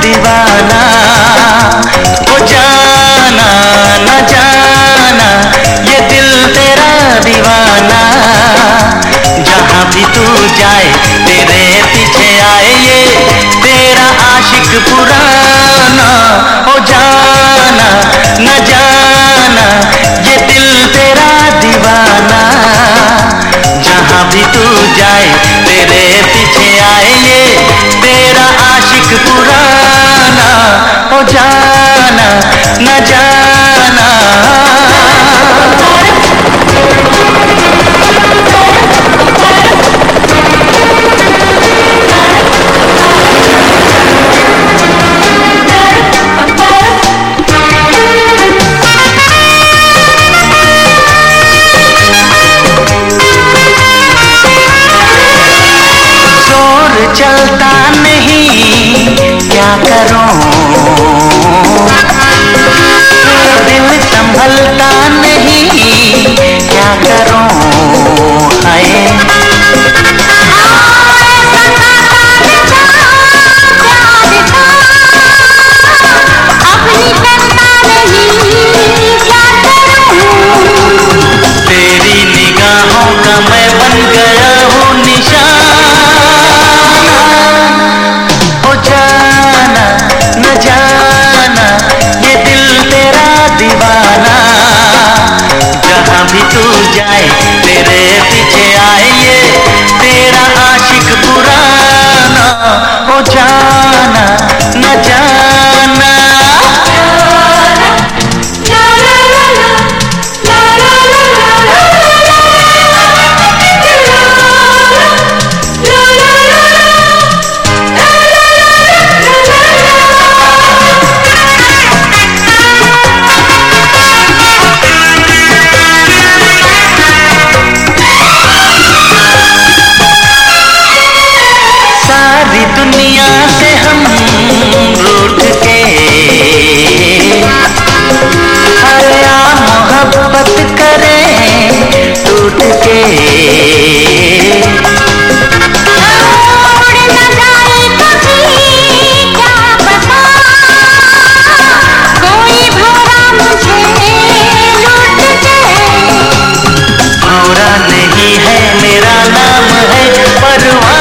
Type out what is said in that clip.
दीवाना, ओ जाना, न जाना, ये दिल तेरा दीवाना। जहाँ भी तू जाए, तेरे पीछे आए ये, तेरा आशिक पुराना। ओ जाना, न जाना, ये दिल तेरा दीवाना। जहाँ भी तू जाए, तेरे पीछे आए ये, तेरा आशिक पुराना। जाना न जाना। जाए तेरे पीछे ही है मेरा नाम है परवा